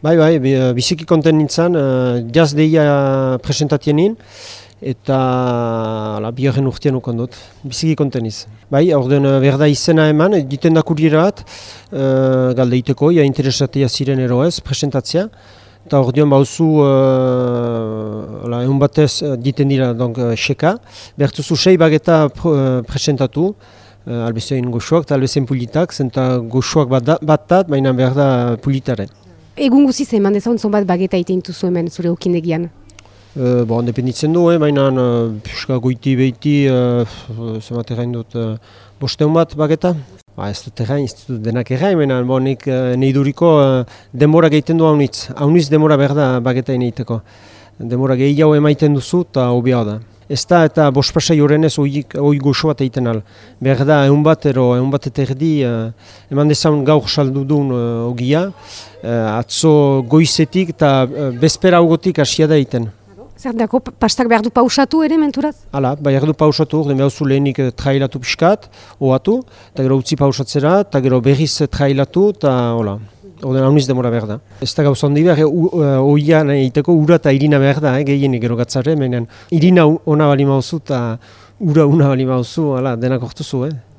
Bai, bai, biziki konten nintzen, uh, jaz deia presentatienin, eta la, biharren urtean ukondot, biziki konten iz. Bai, orden berda izena eman, diten da kuriera bat, uh, galdeiteko, ja interesatia ziren eroez, presentatzea, eta ordean bauzu, uh, egun batez diten dira, donc, uh, xeka, bertuzu sei bageta uh, presentatu, uh, albezein goxoak eta albezein pulitak, zenta goxoak bat, bat baina behar da pulitaren. Egun guziz eman dezagun zonbat bageta iten duzu hemen zure okindegian? Uh, bon, dependitzen du, eh, baina uh, pixka goiti behiti, uh, zemat errain dut, uh, bosteun bat bageta. Ba, ez dut errain, ez dut denak errain, baina bon, nik uh, duriko uh, denbora gehiten du haunitz. Haunitz denbora behar da bageta ineiteko. Denbora gehiago emaiten duzu eta hobia da. Ez da eta bospasai horren ez oi goxo bat egiten al. Behar da, egun bat ero, egun bat eta erdi, uh, eman dezaun gaur saldu duen uh, ogia, uh, atzo goizetik eta uh, bezpera haugotik asia da egiten. Zer dako, pastak behar du pausatu ere menturaz? Hala, behar du pausatu, den behar zu lehenik trailatu pixkat, oatu, eta gero utzi pausatzera, eta gero berriz trailatu, eta hola. Oden hauniz demora behar da. Ez da gauza hondi behar, oia egiteko ura eta irina behar da, eh, gehienik gero gatzare, irina ona bali mauzu eta ura una bali mauzu, denak ortuzu, eh.